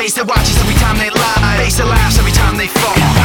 face that watches every time they lie. Face that laughs every time they fall.